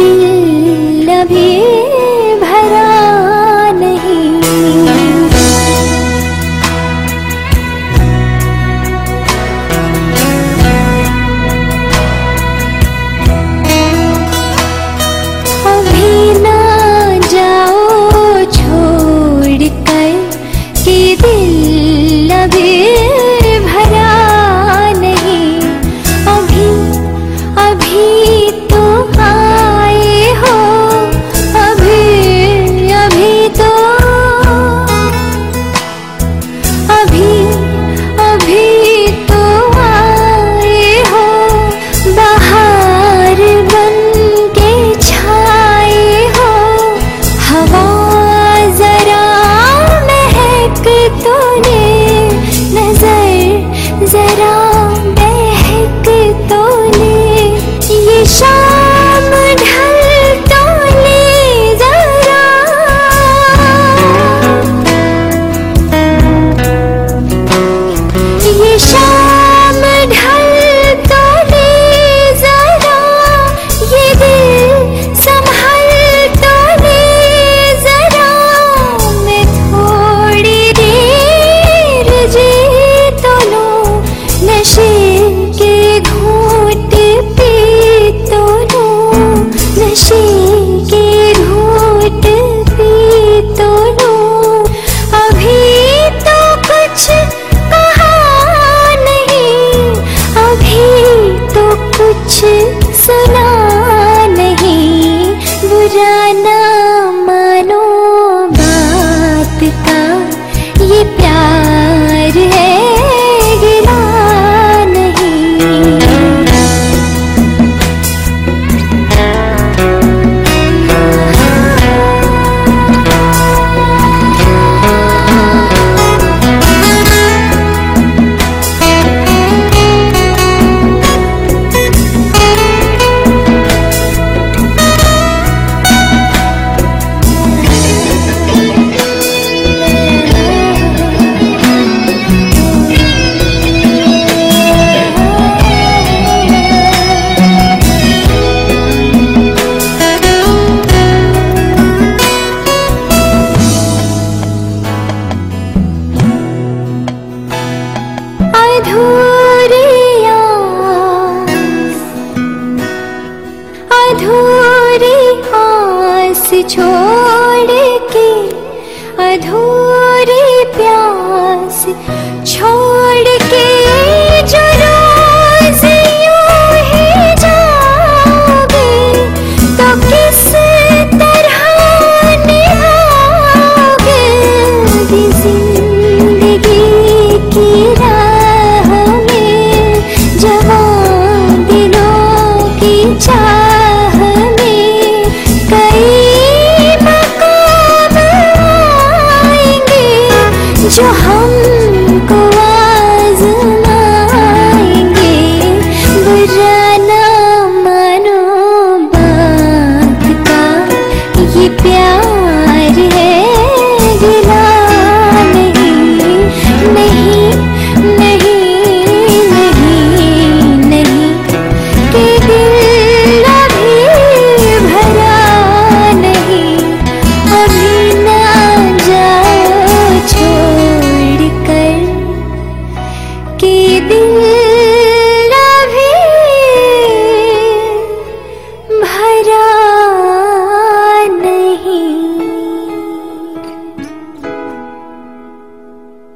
दिल लभे tiếp प्यार है